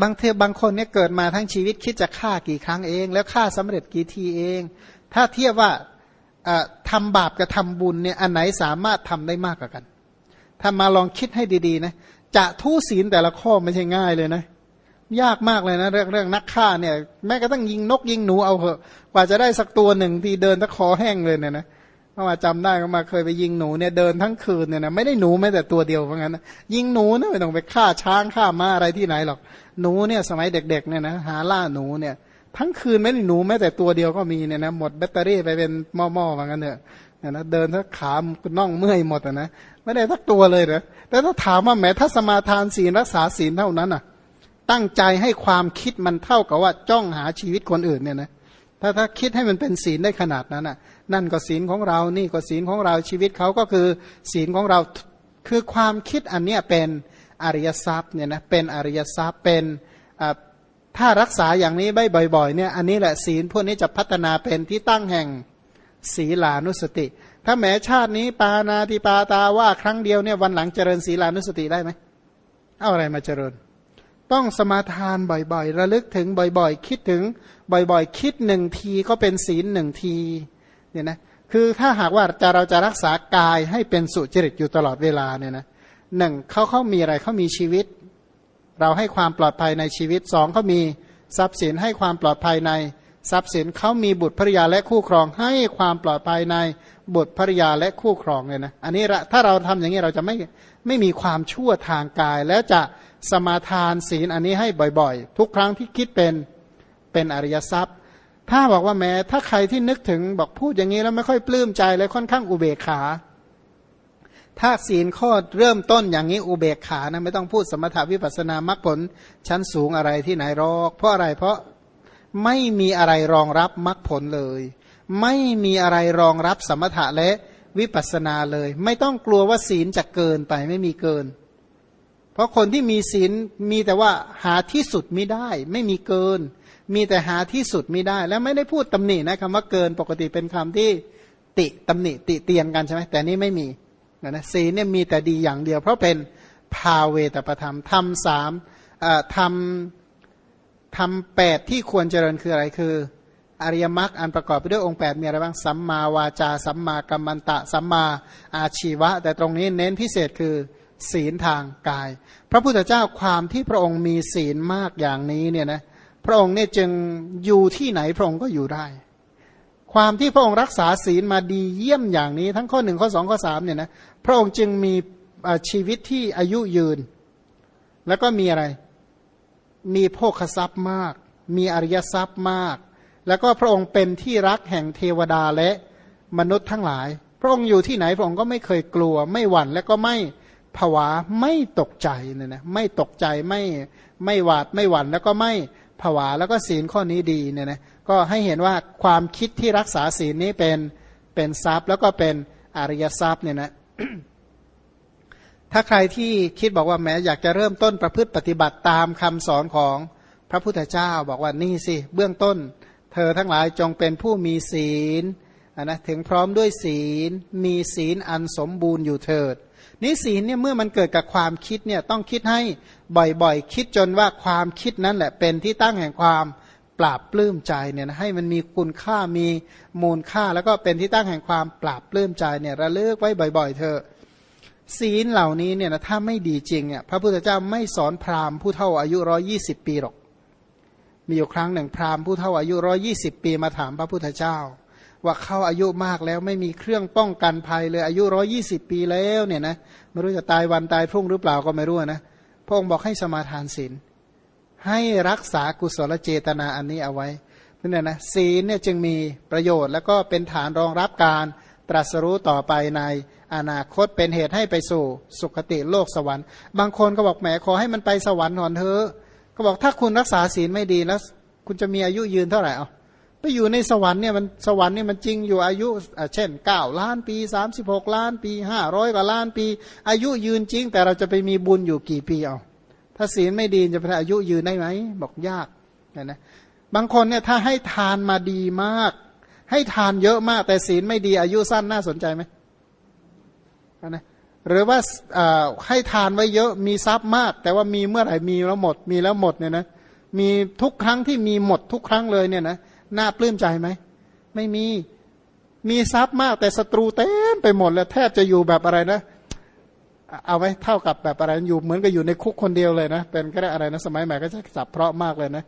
บางเทบางคนเนี่ยเกิดมาทั้งชีวิตคิดจะฆ่ากี่ครั้งเอง แล้วฆ่าสำเร็จกี่ทีเอง ถ้าเทียบว่าทำบาปกับทำบุญเนี่ยอันไหนสามารถทำได้มากกว่ากัน ถ้ามาลองคิดให้ดีๆนะจะทุศีลแต่ละข้อไม่ใช่ง่ายเลยนะ ยากมากเลยนะเรื่องเรื่องนักฆ่าเนี่ย แม้กระทั่งยิงนกยิงหนูเอาเหอะกว่าจะได้สักตัวหนึ่งที่เดินตะคอแห้งเลยเนี่ยนะเพราะว่าจำได้ก็มาเคยไปยิงหนูเนี่ยเดินทั้งคืนเนี่ยนะไม่ได้หนูแม้แต่ตัวเดียวเพราะงั้นนะยิงหนูเนี่ยไม่ต้องไปฆ่าช้างฆ่าม้าอะไรที่ไหนหรอกหนูเนี่ยสมัยเด็กๆเนี่ยนะหาล่าหนูเนี่ย ทั้งคืนไม่ได้หนูแม้แต่ตัวเดียวก็มีเนี่ยนะหมดแบตเตอรี่ไปเป็นหม้อๆว่างั้นเถอะนะเดินถ้าขาน่องเมื่อยหมดนะไม่ได้สักตัวเลยเหรอแต่ถ้าถามว่าแม้ถ้าสมาทานศีลรักษาศีลเท่านั้นอะ ตั้งใจให้ความคิดมันเท่ากับว่าจ้องหาชีวิตคนอื่นเนี่ยนะ ถ้าถ้าคิดให้มันเป็นศีลได้ขนาดนั้นอะ นั่นก็ศีลของเรา นี่ก็ศีลของเรา ชีวิตเขาก็คือศีลของเรา คือความคิดอันเนี้ยเป็นอริยทรัพย์เนี่ยนะ เป็นอริยทรัพย์ เป็นถ้ารักษาอย่างนี้บ่อยๆ เนี่ย อันนี้แหละศีลพวกนี้จะพัฒนาเป็นที่ตั้งแห่งศีลานุสติ ถ้าแม้ชาตินี้ปานาติปาตาว่าครั้งเดียวเนี่ยวันหลังเจริญศีลานุสติได้ไหม เอาอะไรมาเจริญ ต้องสมาทานบ่อยๆ ระลึกถึงบ่อยๆ คิดถึงบ่อยๆ คิดหนึ่งทีก็เป็นศีลหนึ่งทีเนี่ยนะคือถ้าหากว่าจะเราจะรักษากายให้เป็นสุจริตอยู่ตลอดเวลาเนี่ยนะหนึ่งเขาเขามีอะไรเขามีชีวิต เราให้ความปลอดภัยในชีวิตสองเขามีทรัพย์สินให้ความปลอดภัยในทรัพย์สินเขามีบุตรภริยาและคู่ครองให้ความปลอดภัยในบุตรภริยาและคู่ครองเลยนะอันนี้ถ้าเราทำอย่างนี้เราจะไม่ไม่มีความชั่วทางกายแล้วจะ สมาทานศีลอันนี้ให้บ่อยๆ ทุกครั้งที่คิดเป็นเป็นอริยทรัพย์ ถ้าบอกว่าแม้ ถ้าใครที่นึกถึงบอกพูดอย่างนี้แล้วไม่ค่อยปลื้มใจเลยค่อนข้างอุเบกขา ถ้าศีลข้อเริ่มต้นอย่างนี้อุเบกขานะไม่ต้องพูดสมถาวิปัสนามรรคผลชั้นสูงอะไรที่ไหนรอกเพราะอะไรเพราะไม่มีอะไรรองรับมรรคผลเลย ไม่มีอะไรรองรับสมถะและวิปัสนาเลย ไม่ต้องกลัวว่าศีลจะเกินไปไม่มีเกิน เพราะคนที่มีศีลมีแต่ว่าหาที่สุดไม่ได้ ไม่มีเกิน มีแต่หาที่สุดไม่ได้ แล้วไม่ได้พูดตำหนินะคำว่าเกินปกติเป็นคำที่ติตำหนิติเตียนกันใช่ไหมแต่นี่ไม่มีนะศีลเนี่ยมีแต่ดีอย่างเดียว เพราะเป็นภาเวตประธรรมทำสามทำทำแปดที่ควรเจริญคืออะไรคือ อริยมรรคอันประกอบไปด้วยองค์ 8 มีอะไรบ้างสัมมาวาจา สัมมากัมมันตะ สัมมาอาชีวะ แต่ตรงนี้เน้นพิเศษคือ ศีลทางกาย พระพุทธเจ้าความที่พระองค์มีศีลมากอย่างนี้เนี่ยนะพระองค์เนี่ยจึงอยู่ที่ไหนพระองค์ก็อยู่ได้ ความที่พระองค์รักษาศีลมาดีเยี่ยมอย่างนี้ ทั้งข้อหนึ่งข้อสองข้อสามเนี่ยนะพระองค์จึงมีชีวิตที่อายุยืน แล้วก็มีอะไร มีโภคทรัพย์มาก มีอริยทรัพย์มาก แล้วก็พระองค์เป็นที่รักแห่งเทวดาและมนุษย์ทั้งหลาย พระองค์อยู่ที่ไหนพระองค์ก็ไม่เคยกลัว ไม่หวั่นและก็ไม่ ผวาไม่ตกใจเนี่ยนะไม่ตกใจไม่ไม่หวาดไม่หวั่นแล้วก็ไม่ผวาแล้วก็ศีลข้อนี้ดีเนี่ยนะก็ให้เห็นว่าความคิดที่รักษาศีลนี้เป็นเป็นทรัพย์ แล้วก็เป็นอริยทรัพย์เนี่ยนะถ้าใครที่คิดบอกว่าแม้อยากจะเริ่มต้นประพฤติปฏิบัติตามคำสอนของพระพุทธเจ้าบอกว่านี่สิ เบื้องต้น เธอทั้งหลายจงเป็นผู้มีศีลนะถึงพร้อมด้วยศีล มีศีลอันสมบูรณ์อยู่เถิด นี่ศีลเนี่ยเมื่อมันเกิดกับความคิดเนี่ยต้องคิดให้บ่อยๆ คิดจนว่าความคิดนั้นแหละเป็นที่ตั้งแห่งความปราบปลื้มใจเนี่ยให้มันมีคุณค่ามีมูลค่า แล้วก็เป็นที่ตั้งแห่งความปราบปลื้มใจเนี่ยระลึกไว้บ่อย ๆเธอศีลเหล่านี้เนี่ยนะถ้าไม่ดีจริงเนี่ยพระพุทธเจ้าไม่สอนพราหมณ์ผู้เท่าอายุร้อยี่สิบปีหรอก มีอยู่ครั้งหนึ่งพราหมณ์ผู้เท่าอายุร้อยี่สิบปีมาถามพระพุทธเจ้า ว่าเข้าอายุมากแล้วไม่มีเครื่องป้องกันภัยเลยอายุร้อยี่สิบปีแล้วเนี่ยนะไม่รู้จะตายวันตายพรุ่งหรือเปล่าก็ไม่รู้นะพระองค์บอกให้สมาทานศีลให้รักษากุศลเจตนาอันนี้เอาไว้เนี่ยนะศีลเนี่ยจึงมีประโยชน์ แล้วก็เป็นฐานรองรับการตรัสรู้ต่อไปในอนาคตเป็นเหตุให้ไปสู่สุคติโลกสวรรค์ บางคนก็บอกแหมขอให้มันไปสวรรค์ก่อนเถอะก็บอกถ้าคุณรักษาศีลไม่ดีแล้ว คุณจะมีอายุยืนเท่าไหร่เอา ไปอยู่ในสวรรค์เนี่ยมันสวรรค์เนี่ยมันจริงอยู่อายุเช่น 9 ล้านปี 36 ล้านปี 500 กว่าล้านปี อายุยืนจริง แต่เราจะไปมีบุญอยู่กี่ปีเอาถ้าศีลไม่ดีจะเป็นอายุยืนได้ไหมบอกยากนะนะบางคนเนี่ยถ้าให้ทานมาดีมาก ให้ทานเยอะมาก แต่ศีลไม่ดีอายุสั้นน่าสนใจไหมนะหรือว่าให้ทานไว้เยอะมีทรัพย์มาก แต่ว่ามีเมื่อไหร่มีแล้วหมด มีแล้วหมดเนี่ยนะมีทุกครั้งที่มีหมดทุกครั้งเลยเนี่ยนะ น่าปลื้มใจไหม ไม่มี มีทรัพย์มากแต่ศัตรูเต็มไปหมดแล้วแทบจะอยู่แบบอะไรนะ เอาไว้เท่ากับแบบอะไรอยู่เหมือนกับอยู่ในคุกคนเดียวเลยนะ เป็นก็ได้อะไรนะ สมัยใหม่ก็จะสับเพราะมากเลยนะ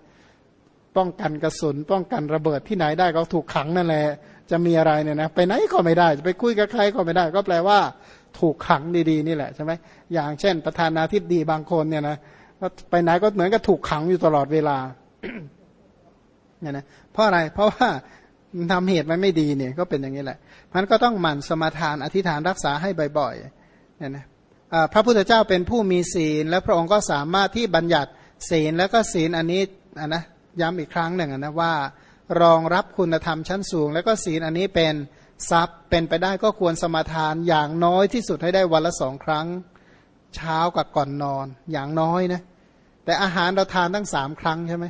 ป้องกันกระสุน ป้องกันระเบิดที่ไหนได้ก็ถูกขังนั่นแหละ จะมีอะไรเนี่ยนะ ไปไหนก็ไม่ได้ จะไปคุยกับใครก็ไม่ได้ ก็แปลว่า ถูกขังดีๆนี่แหละใช่ไหมอย่างเช่น ประธานาธิบดีบางคนเนี่ยนะไปไหนก็เหมือนกับถูกขังอยู่ตลอดเวลา เนี่ยนะเพราะอะไรเพราะว่าทำเหตุมันไม่ดีเนี่ยก็เป็นอย่างนี้แหละมันก็ต้องหมั่นสมาทานอธิษฐานรักษาให้บ่อยๆเนี่ยนะพระพุทธเจ้าเป็นผู้มีศีล และพระองค์ก็สามารถที่บัญญัติศีลแล้วก็ศีลอันนี้นะย้ำอีกครั้งหนึ่งนะว่ารองรับคุณธรรมชั้นสูง แล้วก็ศีลอันนี้เป็นทรัพย์เป็นไปได้ก็ควรสมาทานอย่างน้อยที่สุดให้ได้วันละสองครั้งเช้ากับก่อนนอนอย่างน้อยนะแต่อาหารเราทานตั้งสามครั้งใช่ไหม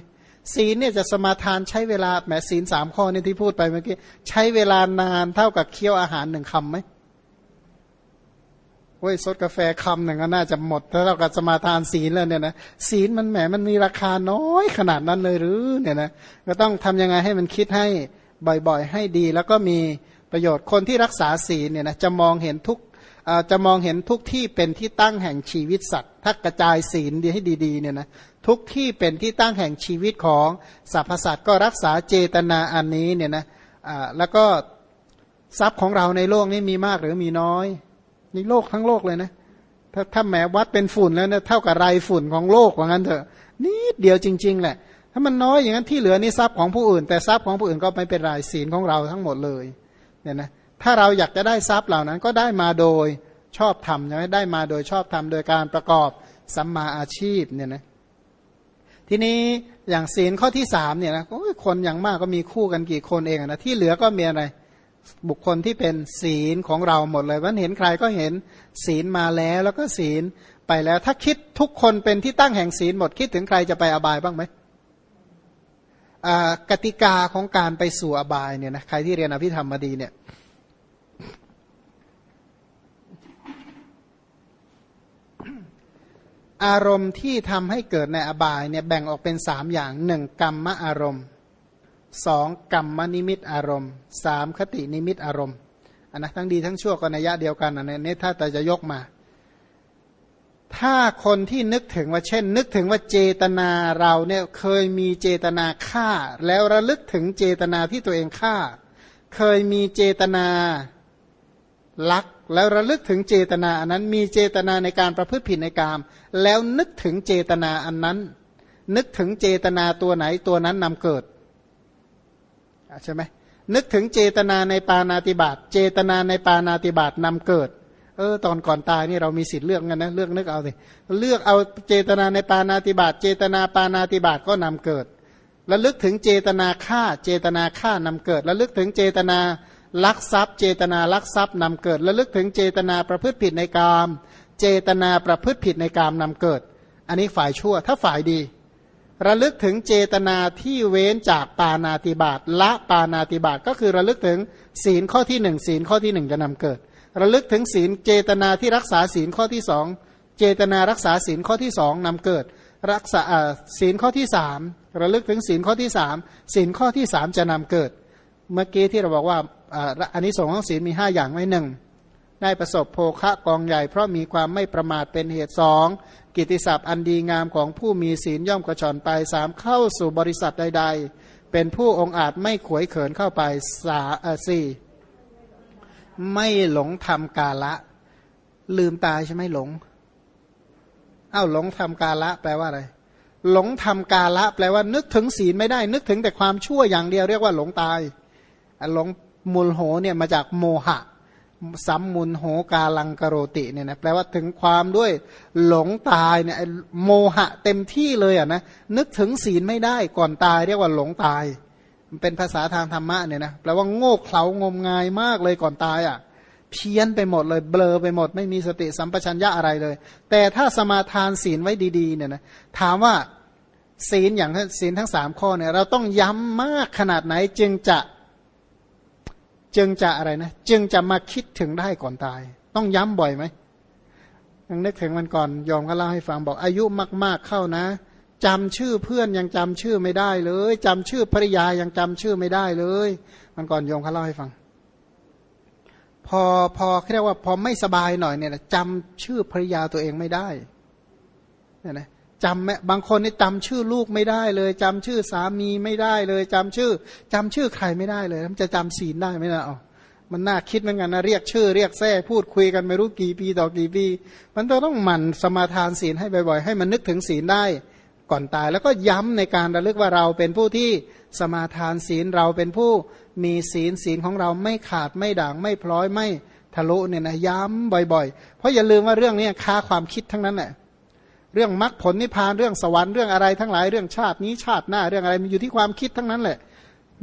ศีลเนี่ยจะสมาทานใช้เวลาแหมศีลสามข้อนี่ที่พูดไปเมื่อกี้ใช้เวลานานเท่ากับเคี้ยวอาหารหนึ่งคำไหมเว้ยซดกาแฟคำหนึ่งก็น่าจะหมดถ้าเรากับสมาทานศีลแล้วเนี่ยนะศีลมันแหมมันมีราคาน้อยขนาดนั้นเลยหรือเนี่ยนะก็ต้องทำยังไงให้มันคิดให้บ่อยๆ ให้ดี แล้วก็มีประโยชน์คนที่รักษาศีลเนี่ยนะจะมองเห็นทุก จะมองเห็นทุกที่เป็นที่ตั้งแห่งชีวิตสัตว์ถ้ากระจายศีลดีให้ดีๆเนี่ยนะทุกที่เป็นที่ตั้งแห่งชีวิตของสรรพสัตว์ก็รักษาเจตนาอันนี้เนี่ยนะแล้วก็ทรัพย์ของเราในโลกนี้มีมากหรือมีน้อยในโลกทั้งโลกเลยนะถ้าถ้าแหมวัดเป็นฝุ่นแล้วเนี่ยเท่ากับไรฝุ่นของโลกว่างั้นเถอะนิดเดียวจริง ๆ แหละ ถ้ามันน้อยอย่างนั้นที่เหลือนี่ทรัพย์ของผู้อื่น แต่ทรัพย์ของผู้อื่นก็ไม่เป็นไรศีลของเราทั้งหมดเลยเนี่ยนะ ถ้าเราอยากจะได้ทรัพย์เหล่านั้นก็ได้มาโดยชอบทำใช่ไหมได้มาโดยชอบทำโดยการประกอบสัมมาอาชีพเนี่ยนะทีนี้อย่างศีลข้อที่สามเนี่ยนะคนอย่างมากก็มีคู่กันกี่คนเองนะที่เหลือก็มีอะไรบุคคลที่เป็นศีลของเราหมดเลยวันเห็นใครก็เห็นศีลมาแล้วแล้วก็ศีลไปแล้ว ถ้าคิดทุกคนเป็นที่ตั้งแห่งศีลหมดคิดถึงใครจะไปอบายบ้างไหมกติกาของการไปสู่อบายเนี่ยนะใครที่เรียนอภิธรรมมาดีเนี่ย อารมณ์ที่ทำให้เกิดในอบายเนี่ยแบ่งออกเป็นสามอย่างหนึ่งกรรมอารมณ์สองกรรมนิมิตอารมณ์สามคตินิมิตอารมณ์อันนะทั้งดีทั้งชั่วก็นัยยะเดียวกันอันนี้ถ้าแต่จะยกมา ถ้าคนที่นึกถึงว่าเช่น นึกถึงว่าเจตนาเราเนี่ยเคยมีเจตนาฆ่า แล้วระลึกถึงเจตนาที่ตัวเองฆ่า เคยมีเจตนาลัก แล้วระลึกถึงเจตนาอันนั้น มีเจตนาในการประพฤติผิดในกาม แล้วนึกถึงเจตนาอันนั้น นึกถึงเจตนาตัวไหนตัวนั้นนำเกิดใช่ไหมนึกถึงเจตนาในปานาติบาตเจตนาในปานาติบาตนำเกิด เออ ตอนก่อนตายนี่เรามีสิทธิ์เลือกกันนะเลือกนึกเอาสิเลือกเอาเจตนาในปานาติบาตเจตนาปานาติบาตก็นำเกิดแล้วลึกถึงเจตนาฆ่าเจตนาฆ่านำเกิดแล้วลึกถึงเจตนา ลักทรัพย์ เจตนาลักทรัพย์นำเกิดแล้วลึกถึงเจตนาประพฤติผิดในกาม เจตนาประพฤติผิดในกามนำเกิด อันนี้ฝ่ายชั่วถ้าฝ่ายดี ระลึกถึงเจตนาที่เว้นจากปานาติบาตละปานาติบาตก็คือระลึกถึงศีลข้อที่หนึ่งศีลข้อที่หนึ่งจะนำเกิด ระลึกถึงศีลเจตนาที่รักษาศีลข้อที่สองเจตนารักษาศีลข้อที่สองนำเกิด รักษาศีลข้อที่สามระลึกถึงศีลข้อที่สามศีลข้อที่สามจะนำเกิด เมื่อกี้ที่เราบอกว่าอันนี้สงของศีลมีห้าอย่างไม่หนึ่งได้ประสบโภคะกองใหญ่ เพราะมีความไม่ประมาทเป็นเหตุสองกิติศัพท์อันดีงามของผู้มีศีลย่อมกระชอนไปสามเข้าสู่บริษัทใด ๆ เป็นผู้องอาจไม่ขวยเขินเข้าไปสาสี่ไม่หลงทำกาละ ลืมตายใช่ไหมหลงอ้าวหลงทำกาละ แปลว่าอะไรหลงทำกาละ แปลว่านึกถึงศีลไม่ได้ นึกถึงแต่ความชั่วอย่างเดียวเรียกว่าหลงตาย หลงมูลโหเนี่ยมาจากโมหะสัมมุนโหกาลังกโรติเนี่ยนะแปลว่าถึงความด้วยหลงตายเนี่ยโมหะเต็มที่เลยอะนะนึกถึงศีลไม่ได้ก่อนตาย เรียกว่าหลงตาย มันเป็นภาษาทางธรรมะเนี่ยนะแปลว่าโง่เขลางมงายมากเลยก่อนตายอะ เพี้ยนไปหมดเลยเบลอไปหมด ไม่มีสติสัมปชัญญะอะไรเลย แต่ถ้าสมาทานศีลไว้ดีๆเนี่ยนะถามว่าศีลอย่างศีลทั้งสามข้อเนี่ยเราต้องย้ำมากขนาดไหนจึงจะ จึงจะอะไรนะ จึงจะมาคิดถึงได้ก่อนตาย ต้องย้ำบ่อยไหมยังนึกถึงมันก่อนยอมก็เล่าให้ฟังบอกอายุมาก ๆเข้านะจำชื่อเพื่อนยังจำชื่อไม่ได้เลยจำชื่อภริยายังจำชื่อไม่ได้เลย มันก่อนยอมเขาเล่าให้ฟัง พอพอเรียกว่าพอไม่สบายหน่อยเนี่ยจำชื่อภริยาตัวเองไม่ได้เนี่ยนะ จำแม่บางคนนี่จำชื่อลูกไม่ได้เลยจำชื่อสามีไม่ได้เลยจำชื่อจำชื่อใครไม่ได้เลยมันจะจำศีลได้ไหมล่ะอ๋อมันน่าคิดเหมือนกันนะเรียกชื่อ เรียกแท้พูดคุยกันไม่รู้กี่ปีต่อกี่ปี มันต้องหมั่นสมาทานศีลให้บ่อยๆ ให้มันนึกถึงศีลได้ก่อนตาย แล้วก็ย้ำในการระลึกว่าเราเป็นผู้ที่สมาทานศีลเราเป็นผู้มีศีลศีลของเราไม่ขาดไม่ด่างไม่พลอยไม่ทะลุเนี่ยนะย้ำบ่อยๆ เพราะอย่าลืมว่าเรื่องนี้ค้าความคิดทั้งนั้นแหละ เรื่องมรรคผลนิพพานเรื่องสวรรค์เรื่องอะไรทั้งหลายเรื่องชาตินี้ชาติหน้าเรื่องอะไรมันอยู่ที่ความคิดทั้งนั้นแหละ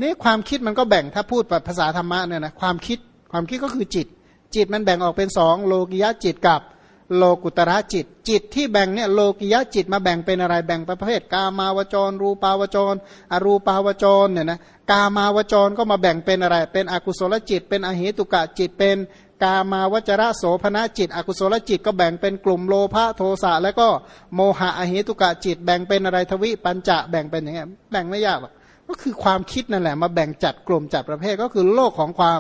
นี่ความคิดมันก็แบ่งถ้าพูดแบบภาษาธรรมะเนี่ยนะความคิดความคิดก็คือจิต จิตมันแบ่งออกเป็นสองโลกิยะจิตกับโลกุตระจิต จิตที่แบ่งเนี่ยโลกิยะจิตมาแบ่งเป็นอะไรแบ่งประเภท กามาวจร รูปาวจร อรูปาวจรเนี่ยนะกามาวจรก็มาแบ่งเป็นอะไร เป็นอกุศลจิต เป็นอเหตุกะจิตเป็น กามาวจระโสภณจิต อกุศลจิตก็แบ่งเป็นกลุ่มโลภะโทสะแล้วก็โมหะอเหตุกะจิต แบ่งเป็นอะไรทวิปัญจะแบ่งเป็นอย่างเงี้ยแบ่งไม่ยากหรอกก็คือความคิดนั่นแหละ มาแบ่งจัดกลุ่มจัดประเภทก็คือโลกของความ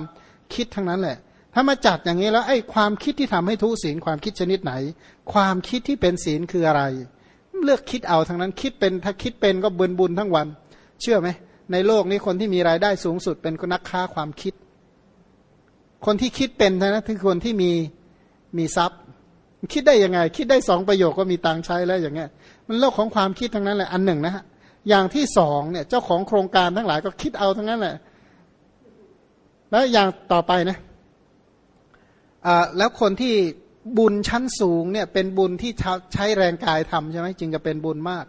คิดทั้งนั้นแหละ ถ้ามาจัดอย่างนี้แล้วไอ้ความคิดที่ทำให้ทุศีลความคิดชนิดไหน ความคิดที่เป็นศีลคืออะไร เลือกคิดเอาทั้งนั้นคิดเป็นถ้าคิดเป็นก็เบินบุญทั้งวัน เชื่อไหมในโลกนี้คนที่มีรายได้สูงสุดเป็นนักค้าความคิด คนที่คิดเป็นนะคือคนที่มีมีทรัพย์ คิดได้ยังไง คิดได้สองประโยคก็มีตังใช้แล้วอย่างเงี้ย มันโลกของความคิดทั้งนั้นแหละอันหนึ่งนะฮะอย่างที่สองเนี่ยเจ้าของโครงการทั้งหลายก็คิดเอาทั้งนั้นแหละ แล้วอย่างต่อไปนะแล้วคนที่บุญชั้นสูงเนี่ยเป็นบุญที่ใช้แรงกายทำใช่ไหมจึงจะเป็นบุญมาก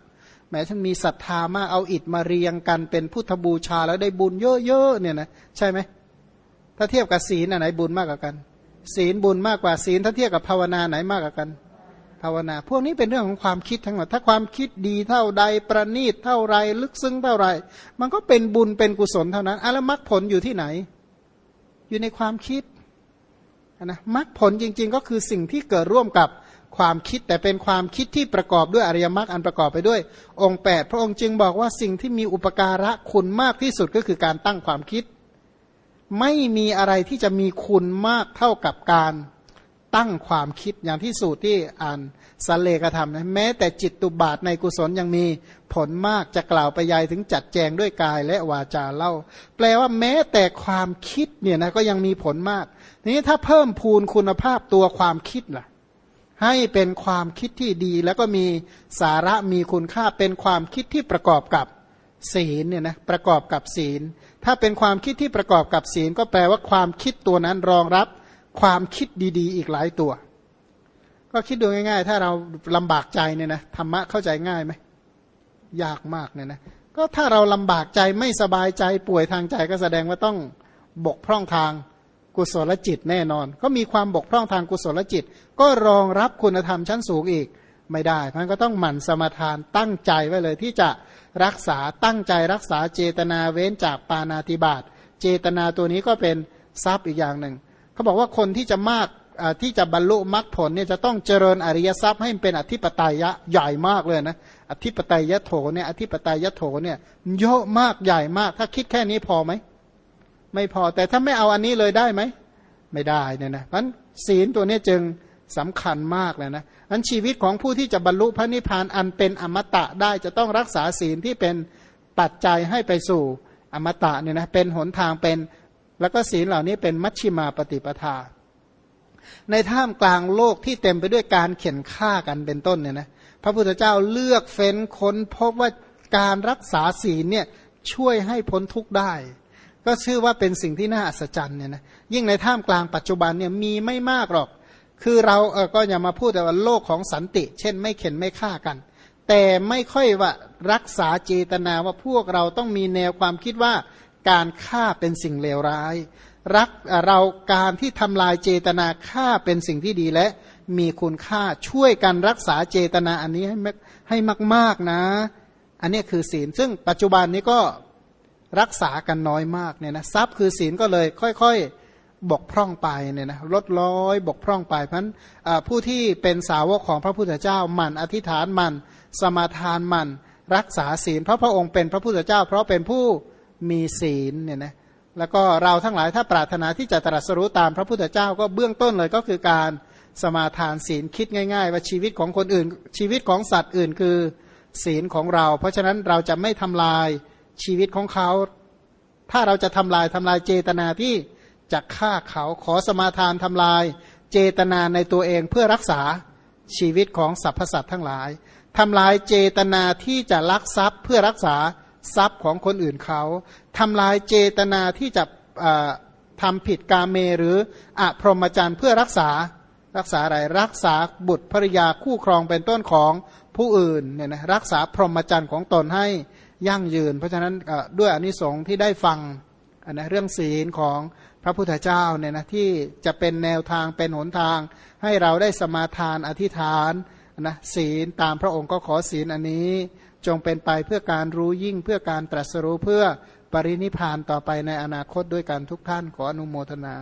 แม้ท่านมีศรัทธามากเอาอิฐมาเรียงกันเป็นพุทธบูชาแล้วได้บุญเยอะๆเนี่ยนะใช่ไหม ถ้าเทียบกับศีลอันไหนบุญมากกว่ากัน ศีลบุญมากกว่าศีล ถ้าเทียบกับภาวนาไหนมากกว่ากัน ภาวนา พวกนี้เป็นเรื่องของความคิดทั้งหมด ถ้าความคิดดีเท่าใดประณีตเท่าไรลึกซึ้งเท่าไร มันก็เป็นบุญเป็นกุศลเท่านั้นอะแล้วมรรคผลอยู่ที่ไหน อยู่ในความคิดนะมรรคผลจริง ๆ ก็คือสิ่งที่เกิดร่วมกับความคิดแต่เป็นความคิดที่ประกอบด้วยอริยมรรคอันประกอบไปด้วย องค์ 8 พระองค์จึงบอกว่าสิ่งที่มีอุปการะคุณมากที่สุดก็คือการตั้งความคิด ไม่มีอะไรที่จะมีคุณมากเท่ากับการตั้งความคิดอย่างที่สูตรที่อ่านสเลกธรรมนะแม้แต่จิตตุบาทในกุศลยังมีผลมากจะกล่าวไปยายถึงจัดแจงด้วยกายและวาจาเล่า แปลว่าแม้แต่ความคิดเนี่ยนะก็ยังมีผลมาก นี้ถ้าเพิ่มพูนคุณภาพตัวความคิดล่ะ ให้เป็นความคิดที่ดีแล้วก็มีสาระมีคุณค่าเป็นความคิดที่ประกอบกับศีลเนี่ยนะประกอบกับศีล ถ้าเป็นความคิดที่ประกอบกับศีล ก็แปลว่าความคิดตัวนั้นรองรับความคิดดี ๆ อีกหลายตัว ก็คิดดูง่าย ๆ ถ้าเราลำบากใจเนี่ยนะธรรมะเข้าใจง่ายไหมยากมากเนี่ยนะก็ถ้าเราลำบากใจไม่สบายใจป่วยทางใจก็แสดงว่าต้องบกพร่องทางกุศลจิตแน่นอน ก็มีความบกพร่องทางกุศลจิต ก็รองรับคุณธรรมชั้นสูงอีกไม่ได้เพราะก็ต้องหมั่นสมาทานตั้งใจไว้เลยที่จะ รักษาตั้งใจรักษาเจตนาเว้นจากปานาติบาตเจตนาตัวนี้ก็เป็นทรัพย์อีกอย่างหนึ่งเขาบอกว่าคนที่จะมากที่จะบรรลุมรรคผลเนี่ยจะต้องเจริญอริยทรัพย์ให้เป็นอธิปไตยะใหญ่มากเลยนะอธิปไตยะโถเนี่ยอธิปไตยะโถเนี่ยเยอะมากใหญ่มาก ถ้าคิดแค่นี้พอไหมไม่พอแต่ถ้าไม่เอาอันนี้เลยได้ไหมไม่ได้เนี่ยนะเพราะศีลตัวนี้จึง สำคัญมากเลยนะอันชีวิตของผู้ที่จะบรรลุพระนิพพานอันเป็นอมตะได้จะต้องรักษาศีลที่เป็นปัจจัยให้ไปสู่อมตะเนี่ยนะเป็นหนทางเป็นแล้วก็ศีลเหล่านี้เป็นมัชชิมาปฏิปทา ในท่ามกลางโลกที่เต็มไปด้วยการเข็นฆ่ากันเป็นต้นเนี่ยนะพระพุทธเจ้าเลือกเฟ้นค้นพบว่าการรักษาศีลเนี่ยช่วยให้พ้นทุกข์ได้ ก็ชื่อว่าเป็นสิ่งที่น่าอัศจรรย์เนี่ยนะยิ่งในท่ามกลางปัจจุบันเนี่ยมีไม่มากหรอก คือเราเออก็อย่ามาพูดแต่ว่าโลกของสันติ เช่น ไม่เข็นไม่ฆ่ากัน แต่ไม่ค่อยว่ารักษาเจตนาว่าพวกเราต้องมีแนวความคิดว่าการฆ่าเป็นสิ่งเลวร้าย รักเราการที่ทำลายเจตนาฆ่าเป็นสิ่งที่ดีและมีคุณค่าช่วยกันรักษาเจตนาอันนี้ให้ให้มาก ๆนะ อันนี้คือศีล ซึ่งปัจจุบันนี้ก็รักษากันน้อยมากเนี่ยนะทรัพย์คือศีลก็เลยค่อย บกพร่องไปเนี่ยนะลดร้อยบกพร่องไปเพราะฉะนั้นผู้ที่เป็นสาวกของพระพุทธเจ้าหมั่นอธิษฐานมัน สมาทานมัน รักษาศีล เพราะพระองค์เป็นพระพุทธเจ้า เพราะเป็นผู้มีศีลเนี่ยนะแล้วก็เราทั้งหลายถ้าปรารถนาที่จะตรัสรู้ตามพระพุทธเจ้าก็เบื้องต้นเลยก็คือการสมาทานศีลคิดง่าย ๆ ว่าชีวิตของคนอื่น ชีวิตของสัตว์อื่นคือศีลของเรา เพราะฉะนั้นเราจะไม่ทำลายชีวิตของเขา ถ้าเราจะทำลายทำลายเจตนาที่ จะฆ่าเขาขอสมาทานทำลาย เจตนาในตัวเองเพื่อรักษาชีวิตของสรรพสัตว์ทั้งหลายทำลายเจตนาที่จะลักทรัพย์เพื่อรักษาทรัพย์ของคนอื่นเขาทำลายเจตนาที่จะทำผิดกาเมหรืออพรหมจรรย์เพื่อรักษารักษาอะไรรักษาบุตรภริยาคู่ครองเป็นต้นของผู้อื่นเนี่ยนะรักษาพรหมจรรย์ของตนให้ยั่งยืน เพราะฉะนั้นด้วยอนิสงส์ที่ได้ฟังนะเรื่องศีลของ พระพุทธเจ้าเนี่ยนะที่จะเป็นแนวทางเป็นหนทาง ให้เราได้สมาทานอธิษฐานนะศีลตามพระองค์ก็ขอศีลอันนี้ จงเป็นไปเพื่อการรู้ยิ่งเพื่อการตรัสรู้เพื่อปรินิพานต่อไปในอนาคตด้วยการทุกท่านขออนุโมทนา